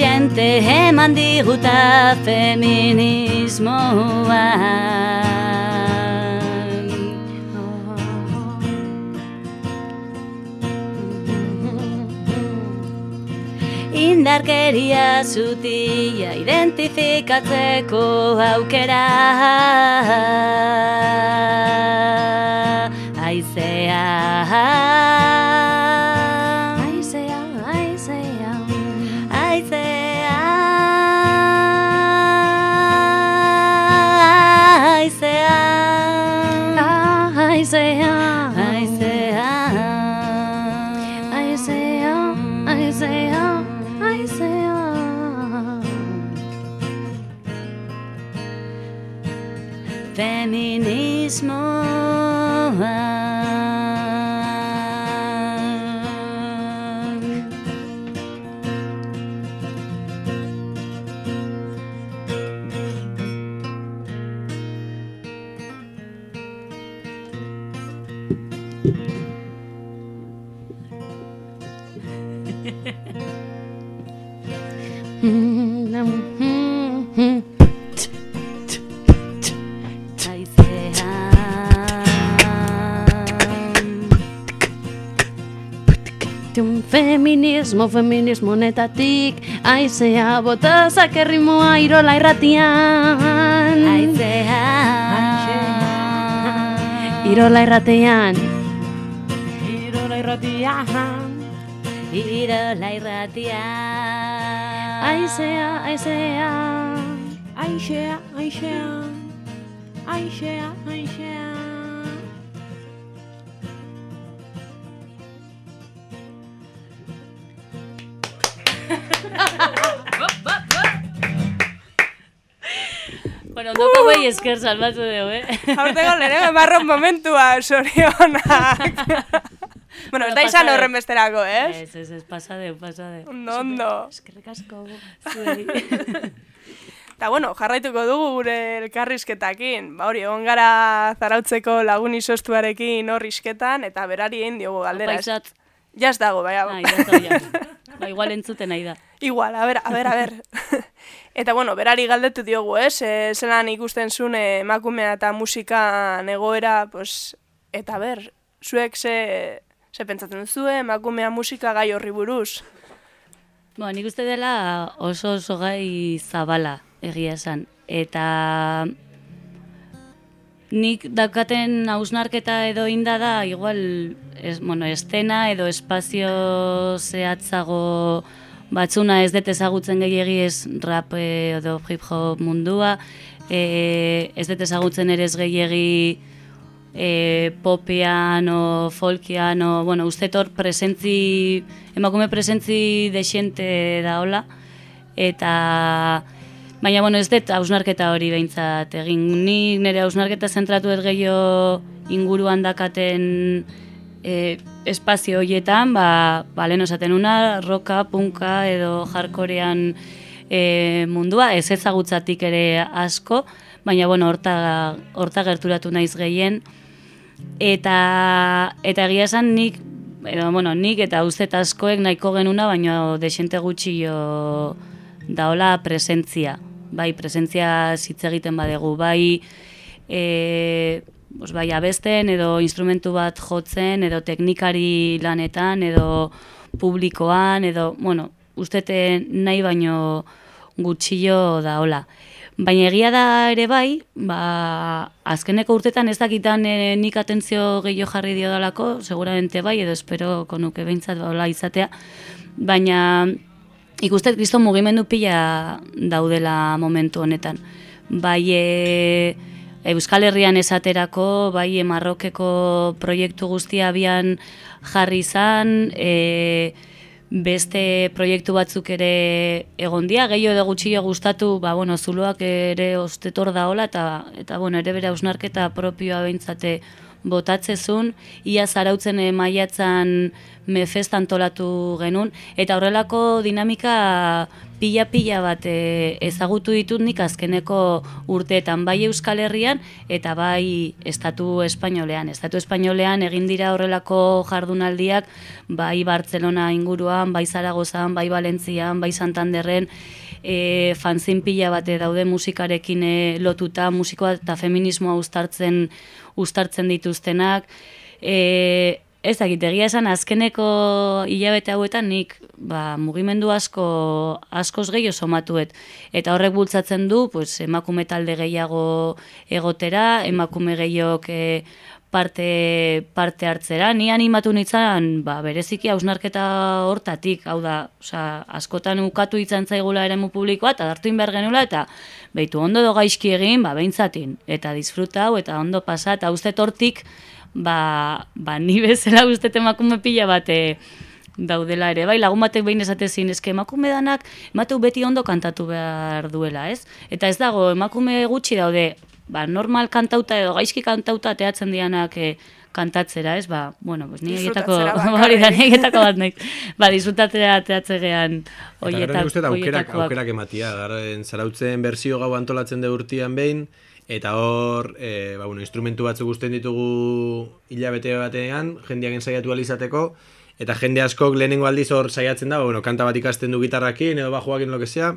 xente eman diguta feminismoa. Indarkeria zutila identifikatzeko aukera Aizea Aizea, feminismo, feminismo netatik Aizea bota zakerrimoa irola irratian Aizea Irola irratian Irola irratian. Irola irratia Aizea, aizea Aixea, aixea. Aixea, aixea. Bueno, no hauei esker salbatu dugu, eh? Aurtego lehen marron momentua, sorionak. bueno, ez da izan horren besterako, ez? Ez, ez, ez, pasadeu, pasadeu. Ondo, ondo. Eskerrik asko Zuei. Eta bueno, jarraituko dugu gure elkarrizketakin. Ba hori, egon gara zarautzeko lagun izostuarekin hor isketan, eta berari egin diogu galdera. ez? Jaz dago, bai. Ya. Ba, igual entzuten nahi da. Igual, a ver, a ver, a ver. eta bueno, berari galdetu diogu, ez? E, zelan ikusten zuen eh, emakumea eta musika egoera, pues, eta ber, zuek ze, ze pentsatzen zuen emakumea musika gai horri buruz. Bo, nik uste dela oso oso gai zabala egia esan. Eta nik daukaten hausnarketa edo inda da, igual, es, bueno, estena edo espazio zehatzago batzuna ez dut ezagutzen gehiegi ez rap edo hip hop mundua, e, ez dut ezagutzen ere ez gehiegi e, popean o folkian o, bueno, uste hor presentzi, emakume presentzi desiente da hola, eta baina, bueno, ez dut hausnarketa hori behintzat egin. Ni nire hausnarketa zentratu ez gehiago inguruan dakaten e, espazio horietan, ba, ba lehen esaten una, roka, punka edo jarkorean e, mundua, ez ezagutzatik ere asko, baina bueno, horta, horta gerturatu naiz gehien, eta, eta egia esan nik, edo, bueno, nik eta uzet askoek nahiko genuna, baina desente gutxi jo daola presentzia. Bai, presentzia hitz egiten badegu, bai, e, bos, bai abesten, edo instrumentu bat jotzen, edo teknikari lanetan, edo publikoan, edo, bueno, ustete nahi baino gutxillo daola. Baina egia da ere bai, ba, azkeneko urtetan ez dakitan e, nik atentzio gehiago jarri dio dalako, seguramente bai, edo espero konuke behintzat hola izatea, baina ikustet kristo mugimendu pila daudela momentu honetan. Bai, e, Euskal Herrian esaterako, bai, e, Marrokeko proiektu guztia abian jarri izan, e, beste proiektu batzuk ere egon dia, gehiago edo gutxio gustatu, ba, bueno, zuloak ere ostetor da hola, eta, eta bueno, ere bere ausnarketa propioa behintzate botatzezun, ia zarautzen e, maiatzan mefest antolatu genuen, eta horrelako dinamika pila-pila bat e, ezagutu ditut nik azkeneko urteetan bai Euskal Herrian eta bai Estatu Espainolean. Estatu Espainolean egin dira horrelako jardunaldiak bai Bartzelona inguruan, bai Zaragozan, bai Valentzian, bai Santanderren, e, fanzin pila bate daude musikarekin e, lotuta, musikoa eta feminismoa ustartzen, ustartzen dituztenak, e, Ez dakit, egia esan azkeneko hilabete hauetan nik ba, mugimendu asko askoz gehiago somatuet. Eta horrek bultzatzen du pues, emakume talde gehiago egotera, emakume gehiago e, parte, parte hartzera. Ni animatu nintzen, ba, bereziki hausnarketa hortatik, hau da, oza, askotan ukatu izan zaigula eremu publikoa, eta dartu inber genula, eta behitu ondo do gaizki egin, ba, behintzatin. Eta disfrutau, eta ondo pasat, eta uste tortik, ba, ba ni bezala uste emakume pila bate daudela ere. Bai, lagun batek behin esate zin, eske emakume danak, emateu beti ondo kantatu behar duela, ez? Eta ez dago, emakume gutxi daude, ba, normal kantauta edo gaizki kantauta teatzen dianak e, kantatzera, ez? Ba, bueno, pues ni egitako, hori da, ni egitako bat nahi. Ba, disfrutatzea teatzegean oietak, aukerak, aukerak ematia, garen zarautzen berzio gau antolatzen de urtian behin, Eta hor, e, ba, bueno, instrumentu batzuk guztien ditugu hilabete batean, jendeak ensaiatu alizateko, eta jende askok lehenengo aldiz hor saiatzen da, ba, bueno, kanta bat ikasten du gitarrakin, edo bajuakin lo que sea,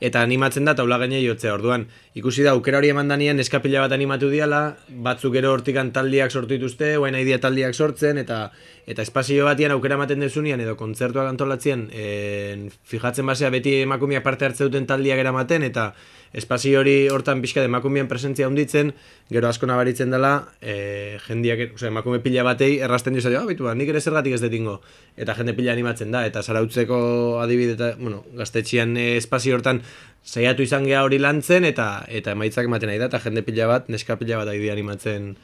eta animatzen da taula gaine jotzea orduan. Ikusi da, aukera hori eman danean, eskapila bat animatu diala, batzuk ero hortikan taldiak sortu dituzte, oain idea taldiak sortzen, eta eta espazio batian aukera ematen dezunean, edo kontzertuak antolatzen, en, fijatzen basea beti emakumeak parte hartze duten taldiak eramaten, eta espazio hori hortan pixka de emakumeen presentzia hunditzen, gero asko nabaritzen dela, e, jendiak, oza, emakume pila batei errasten dira, ah, bitu, nik ere zergatik ez detingo, eta jende pila animatzen da, eta zarautzeko adibide, eta, bueno, gaztetxian e, espazio hortan saiatu izan geha hori lantzen, eta eta emaitzak ematen nahi da, eta jende pila bat, neska pila bat aidi animatzen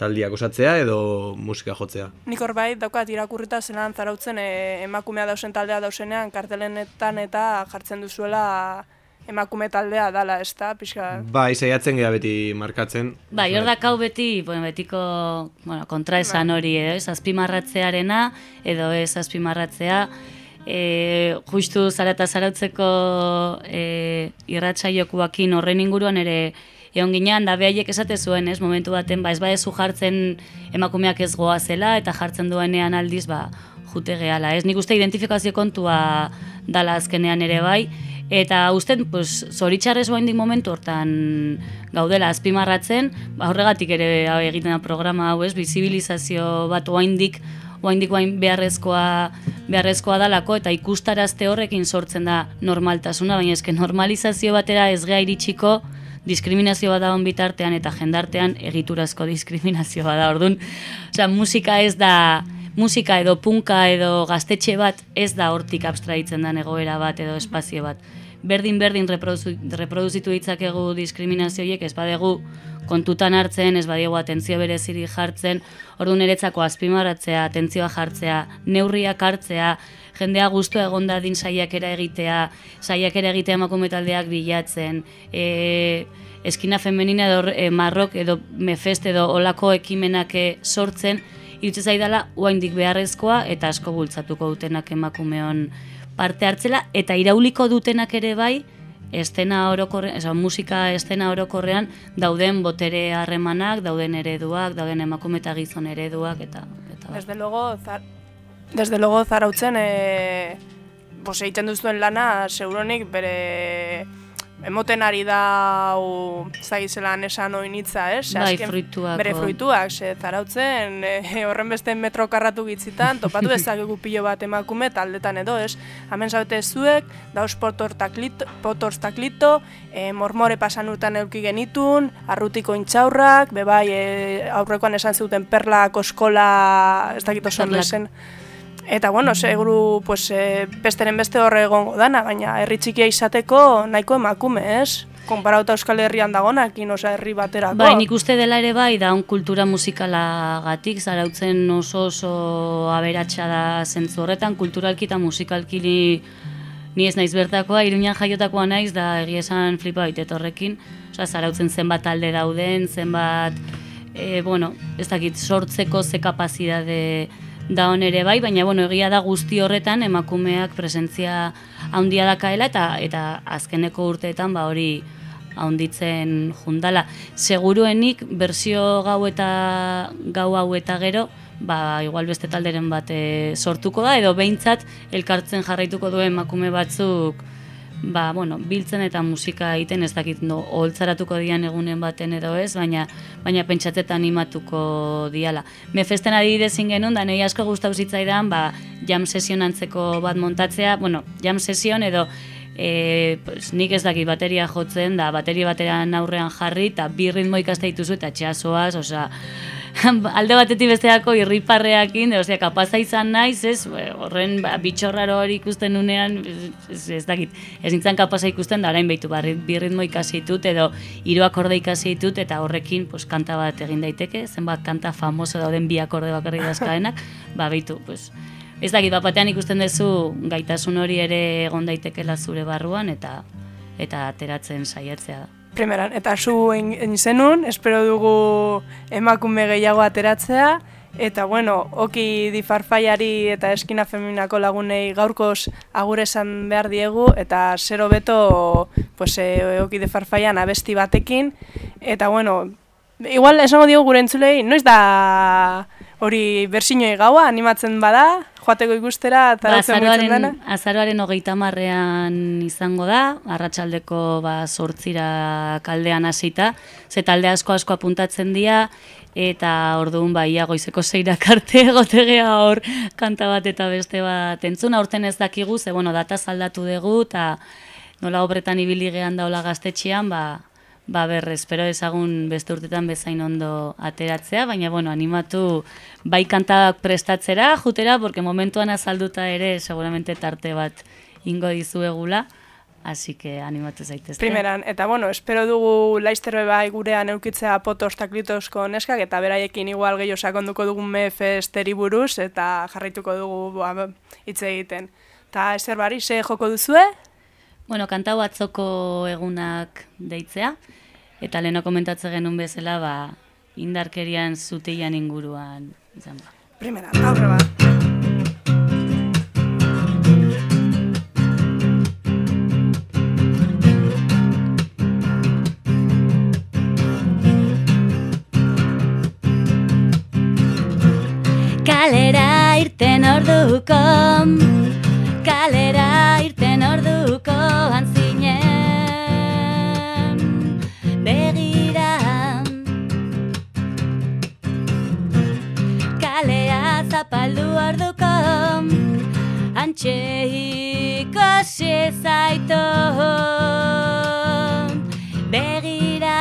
taldiak osatzea edo musika jotzea. Nik hor bai, daukat irakurrita zelan zarautzen e, emakumea dausen taldea dausenean kartelenetan eta jartzen duzuela emakume taldea dala, ez da, pixka... Bai, saiatzen gara beti markatzen. Bai, hor da kau beti, bueno, betiko bueno, kontra esan bai. hori, ez, azpimarratzearena, edo ez azpimarratzea, e, justu zarata zarautzeko e, irratsaiokuakin horren inguruan ere egon ginean, da behaiek esate zuen, ez, momentu baten, ba, ez ba ezu jartzen emakumeak ez goa zela, eta jartzen duenean aldiz, ba, jute gehala, ez, nik uste identifikazio kontua dala azkenean ere bai, Eta uste, pues, zoritxarrez dik momentu hortan gaudela azpimarratzen, ba, horregatik ere hau egiten da programa hau ez, bizibilizazio bat oaindik, oaindik oain beharrezkoa, beharrezkoa dalako, eta ikustarazte horrekin sortzen da normaltasuna, baina eske normalizazio batera ez geha iritsiko, diskriminazio bat da bitartean eta jendartean egiturazko diskriminazio bat da, orduan, osea, musika ez da, musika edo punka edo gaztetxe bat ez da hortik abstraitzen da egoera bat edo espazio bat. Berdin berdin reproduzitu ditzakegu diskriminazioiek ez badegu kontutan hartzen, ez badiegu atentzio bereziri jartzen, orduan eretzako azpimarratzea, atentzioa jartzea, neurriak hartzea, jendea guztu egon da din saiakera egitea, saiakera egitea emakumetaldeak bilatzen, e, eskina femenina edo e, marrok edo mefest edo olako ekimenak e, sortzen, irutze zaidala oaindik beharrezkoa eta asko bultzatuko dutenak emakumeon parte hartzela. Eta irauliko dutenak ere bai estena orokorrean, esa musika estena orokorrean dauden botere harremanak, dauden ereduak, dauden emakume eta gizon ereduak eta eta. Desde luego zar Desde luego zarautzen eh pues egiten duzuen lana seguronik bere emoten ari da hau zaizelan esan oinitza, ez? Ze Bai, fruituako. Bere fruituak, ze zarautzen, e, horren beste metro karratu gitzitan, topatu ezagegu pilo bat emakume taldetan edo, ez? Hemen zaute zuek, dauz potortaklito, e, mormore pasan urtan euki genitun, arrutiko intxaurrak, bebai e, aurrekoan esan zuten perlako eskola, ez dakit oso zen, Eta bueno, seguru pues, e, besteren beste horre egongo dana, baina herri txikia izateko nahiko emakume, ez? Konparauta Euskal Herrian dagonakin, osea herri baterako. Bai, nik uste dela ere bai, da un kultura musikalagatik, zarautzen oso oso aberatsa da zentzu horretan, kulturalki eta musikalki ni, ni ez naiz bertakoa, iruñan jaiotakoa naiz, da egia esan flipa baitet horrekin, osea, zarautzen zenbat talde dauden, zenbat, e, bueno, ez dakit, sortzeko ze kapazidade da hon ere bai, baina bueno, egia da guzti horretan emakumeak presentzia handia dakaela eta eta azkeneko urteetan ba hori haunditzen jundala. Seguruenik bersio gau eta gau hau eta gero, ba igual beste talderen bat eh, sortuko da edo behintzat elkartzen jarraituko duen emakume batzuk ba, bueno, biltzen eta musika egiten ez dakit no, holtzaratuko dian egunen baten edo ez, baina baina pentsatzeta animatuko diala. Me festen adibidez genuen, da nahi asko gustau zitzaidan, ba, jam sesion antzeko bat montatzea, bueno, jam sesion edo e, pues, nik ez dakit bateria jotzen, da bateria bateran aurrean jarri, eta bi ritmo ikaste dituzu eta txasoaz, osea, alde batetik besteako irriparreakin, de, osea, kapaza izan naiz, ez, e, horren ba, bitxorraro hori ikusten unean, ez, ez dakit, ez nintzen kapaza ikusten, da orain behitu, ba, bi ritmo ikasi ditut, edo hiru akorde ikasi ditut, eta horrekin, pues, kanta bat egin daiteke, zenbat kanta famoso dauden bi akorde bakarrik dazkaenak, ba, behitu, pues, ez dakit, bat batean ikusten duzu gaitasun hori ere egon daitekela zure barruan, eta eta ateratzen saiatzea da. Primeran, eta zu egin zenun, espero dugu emakume gehiago ateratzea, eta bueno, oki difarfaiari eta eskina feminako lagunei gaurkoz agur esan behar diegu, eta zero beto pues, e, oki difarfaian abesti batekin, eta bueno, igual esango diogu gure entzulei, noiz da hori bersinoi gaua animatzen bada, joateko ikustera, eta Ba, mugitzen dena? azaroaren, azaroaren hogeita marrean izango da, arratsaldeko ba, sortzira kaldean hasita, ze talde asko asko apuntatzen dira, eta orduan ba, ia goizeko zeirak arte egotegea hor kanta bat eta beste bat entzun, aurten ez dakigu, ze bueno, data saldatu dugu, eta nola obretan ibili gehan daula gaztetxean, ba, ba ber, espero ezagun beste urtetan bezain ondo ateratzea, baina bueno, animatu bai kantak prestatzera, jutera, porque momentuan azalduta ere seguramente tarte bat ingo dizuegula, así que animatu zaitezte. Primeran, eta bueno, espero dugu laizter bai gurean eukitzea potos taklitosko neskak, eta beraiekin igual gehiago sakonduko dugun mefesteri buruz, eta jarraituko dugu ba, hitz egiten. Eta ezer bari, ze joko duzue? Bueno, kantau atzoko egunak deitzea, eta leheno komentatze genuen bezala, ba, indarkerian zuteian inguruan izan ba. Primeran, aurre bat. Kalera irten orduko zapaldu orduko Antxe ikusi zaito Begira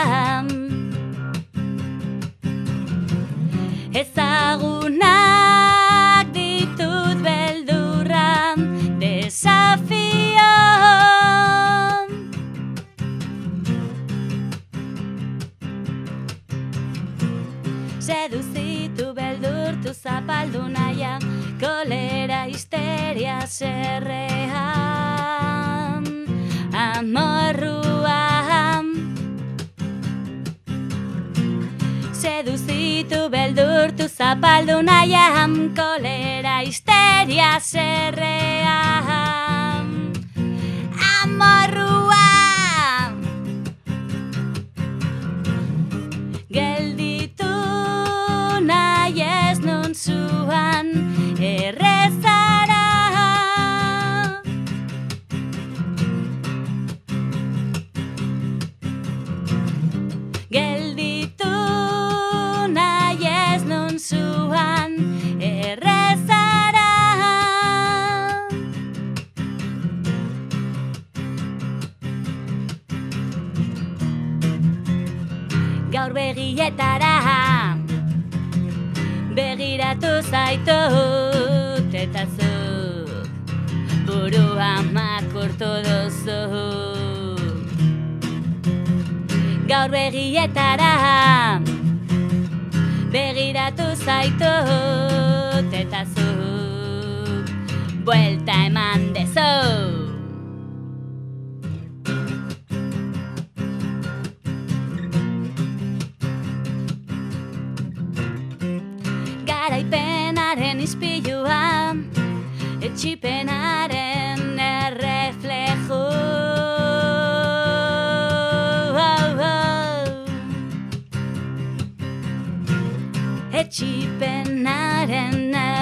Ezagunak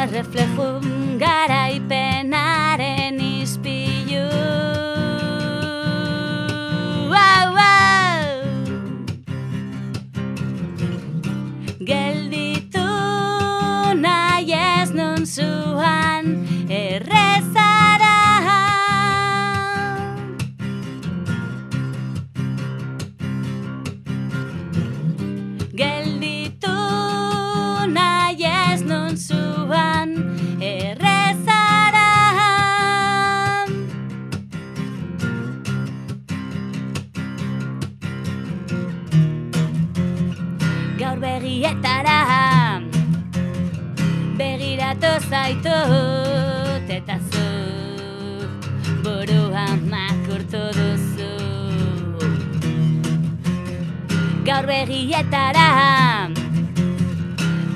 reflejo, gara y pena. Zaitut eta zuk burua makurtu duzu. Gaur begietara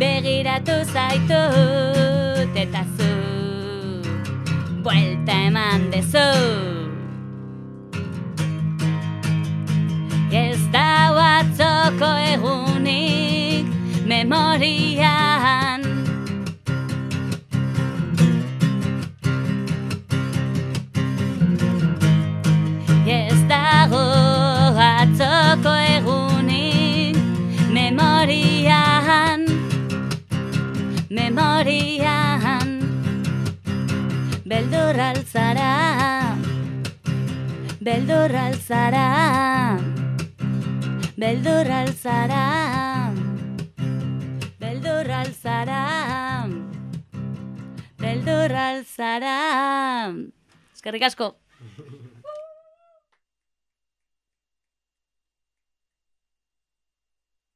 begiratu zaitut eta zuk buelta eman dezu Ez da atzoko egunik memorian Beldur altzara Beldur altzara Beldur altzara Beldur altzara Beldur altzara Eskerrik asko